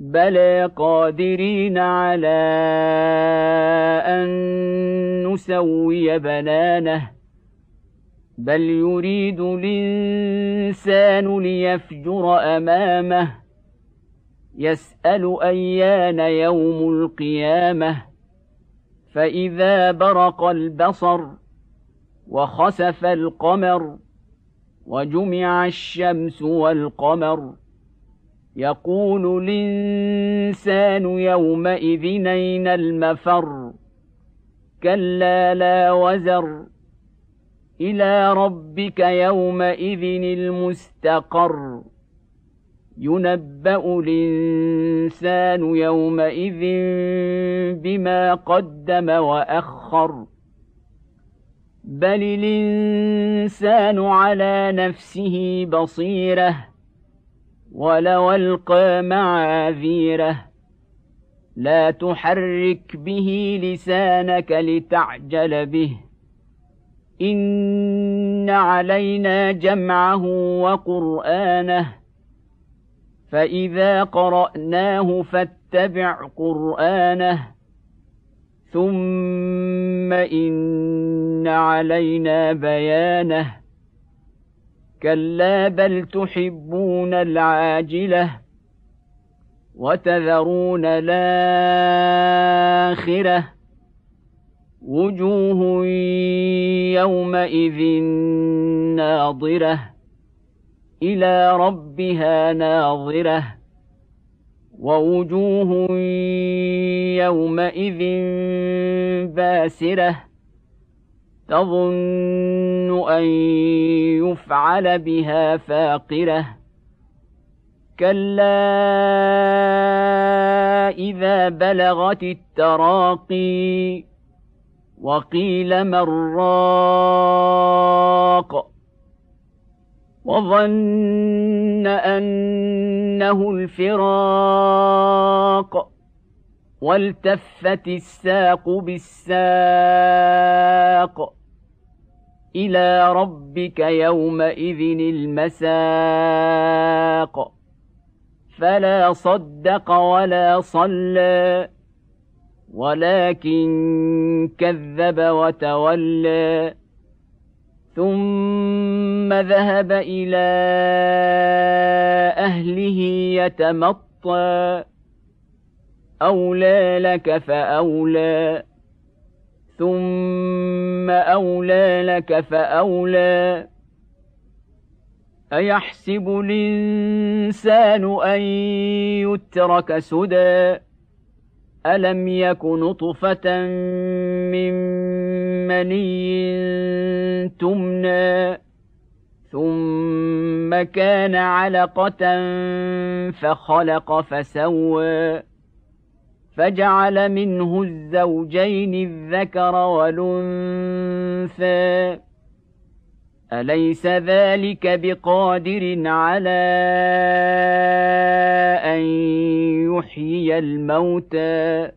بلى قادرين على ان نسوي بنانه بل يريد الانسان ليفجر امامه يسال ايان يوم القيامه فاذا برق البصر وخسف القمر وجمع الشمس والقمر يقول الإنسان يومئذ أين المفر؟ كلا لا وزر. إلى ربك يومئذ المستقر. ينبأ الإنسان يومئذ بما قدم وأخر. بل الإنسان على نفسه بصيرة. ولو ألقى معاذيره لا تحرك به لسانك لتعجل به. إن علينا جمعه وقرآنه فإذا قرأناه فاتبع قرآنه. ثم إن علينا بيانه. كلا بل تحبون العاجله وتذرون الاخره وجوه يومئذ ناظره إلى ربها ناظره ووجوه يومئذ باسره تظن أن يفعل بها فاقرة. كلا إذا بلغت التراقي وقيل من راق. وظن أنه الفراق. والتفت الساق بالساق إلى ربك يومئذ المساق. فلا صدق ولا صلى ولكن كذب وتولى. ثم ذهب إلى أهله يتمطى. أولى لك فأولى ثم أولى لك فأولى. أيحسب الإنسان أن يترك سدى؟ ألم يك نطفة من مني تمنى؟ ثم كان علقة فخلق فسوى. فجعل منه الزوجين الذكر والأنثى. أليس ذلك بقادر على أن يحيي الموتى؟